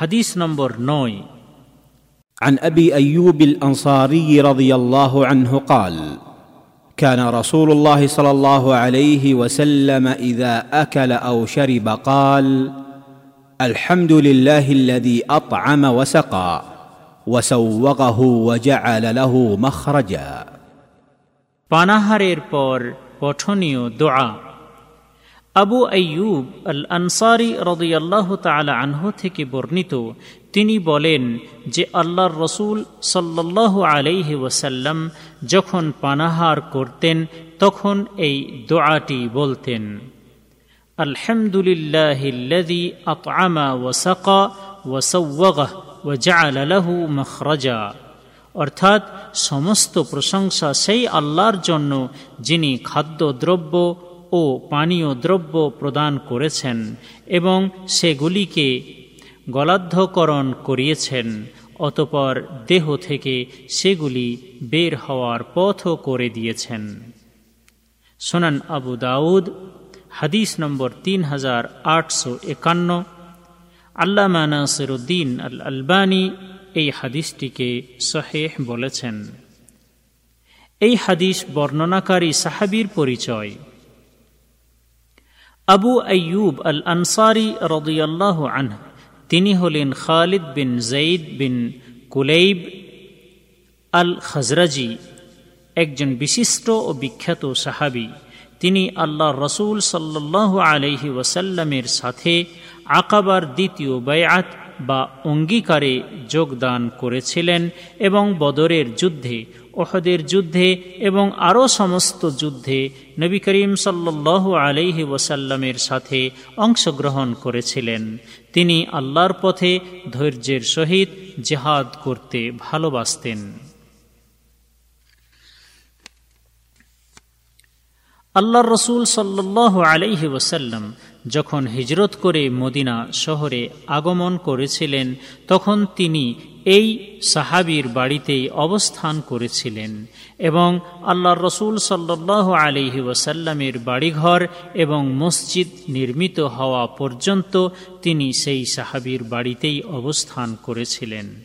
হাদিস নম্বর নয় عن ابي ايوب الانصاري رضي الله عنه قال كان رسول الله صلى الله عليه وسلم اذا اكل او شرب قال الحمد لله الذي اطعم وسقى وسوغه وجعل له مخرجا পানাহারের পর পঠনীয় দোয়া আবু আয়ুব আল আনসারি রদিয়াল্লাহ তালা আনহু থেকে বর্ণিত, তিনি বলেন যে আল্লাহর রসুল সাল্লাহ আলাইহি ওয়াসাল্লাম যখন পানাহার করতেন, তখন এই দোয়াটি বলতেন আলহামদুলিল্লাহিল্লাযী আতআমা ওয়া সাকা ওয়া সাওয়াগাহ ওয়া লাহু মাখরাজা। অর্থাৎ সমস্ত প্রশংসা সেই আল্লাহর জন্য যিনি খাদ্যদ্রব্য ও পানীয় দ্রব্য প্রদান করেছেন এবং সেগুলিকে গলাধ্যকরণ করিয়েছেন, অতপর দেহ থেকে সেগুলি বের হওয়ার পথও করে দিয়েছেন। সোনান আবু দাউদ, হাদিস নম্বর তিন হাজার আটশো একান্ন, আল্লামা নাসিরুদ্দিন আল আলবানী এই হাদিসটিকে সহেহ বলেছেন। এই হাদিস বর্ণনাকারী সাহাবির পরিচয়। আবু আয়ুব আল আনসারি রদিয়াল্লাহ আনহ, তিনি হলেন খালিদ বিন জঈদ বিন কুলেইব আল খজরাজি একজন বিশিষ্ট ও বিখ্যাত সাহাবি। তিনি আল্লাহ রসুল সাল্লাহ আলহি ওয়াসাল্লামের সাথে আকাবার দ্বিতীয় বায়াত বা অঙ্গীকারে যোগদান করেছিলেন এবং বদরের যুদ্ধে ওহদের যুদ্ধে এবং আরও সমস্ত যুদ্ধে নবী করিম সাল্লাহ আলহি ওয়াসাল্লামের সাথে অংশগ্রহণ করেছিলেন। তিনি আল্লাহর পথে ধৈর্যের সহিত জেহাদ করতে ভালোবাসতেন। আল্লাহ রসুল সাল্লাহ আলাইহি ওসাল্লাম যখন হিজরত করে মদিনা শহরে আগমন করেছিলেন, তখন তিনি এই সাহাবির বাড়িতেই অবস্থান করেছিলেন এবং আল্লাহ রসুল সাল্লাহ আলিহি ওসাল্লামের বাড়িঘর এবং মসজিদ নির্মিত হওয়া পর্যন্ত তিনি সেই সাহাবির বাড়িতেই অবস্থান করেছিলেন।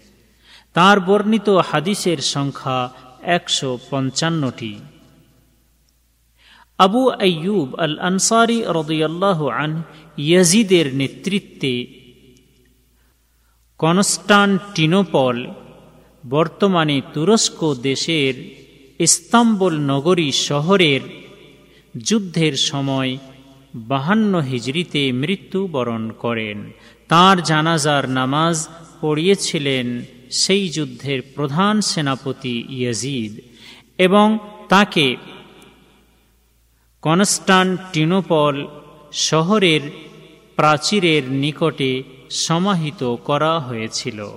তার বর্ণিত হাদিসের সংখ্যা একশো পঞ্চান্নটি। আবু আয়ুব আল আনসারি রদিয়াল্লাহ আন ইয়াজিদের নেতৃত্বে কনস্টান্টিনোপল, বর্তমানে তুরস্ক দেশের ইস্তাম্বুল নগরী শহরের যুদ্ধের সময় বাহান্ন হিজড়িতে মৃত্যুবরণ করেন। তার জানাজার নামাজ পড়িয়েছিলেন সেই যুদ্ধের প্রধান সেনাপতি ইয়াজিদ এবং তাকে কনস্টান্টিনোপল শহরের প্রাচীরের নিকটে সমাহিত করা হয়েছিল।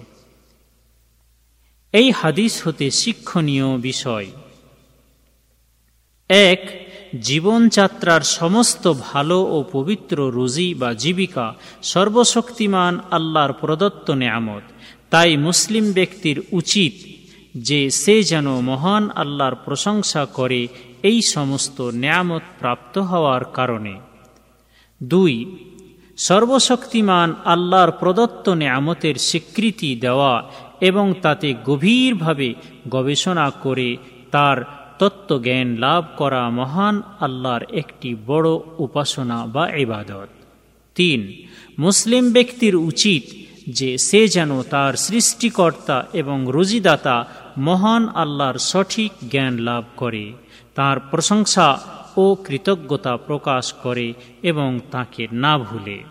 এই হাদিস হতে শিক্ষণীয় বিষয়। এক, জীবনযাত্রার সমস্ত ভালো ও পবিত্র রুজি বা জীবিকা সর্বশক্তিমান আল্লাহর প্রদত্ত নেয়ামত। তাই মুসলিম ব্যক্তির উচিত যে সে যেন মহান আল্লাহর প্রশংসা করে এই সমস্ত নেয়ামত প্রাপ্ত হওয়ার কারণে। দুই, সর্বশক্তিমান আল্লাহর প্রদত্ত নেয়ামতের স্বীকৃতি দেওয়া এবং তাতে গভীরভাবে গবেষণা করে তার তত্ত্বজ্ঞান লাভ করা মহান আল্লাহর একটি বড় উপাসনা বা ইবাদত। তিন, মুসলিম ব্যক্তির উচিত যে সে যেন তার সৃষ্টিকর্তা এবং রুজিদাতা মহান আল্লাহর সঠিক জ্ঞান লাভ করে, তার প্রশংসা ও কৃতজ্ঞতা প্রকাশ করে এবং তাকে না ভুলে।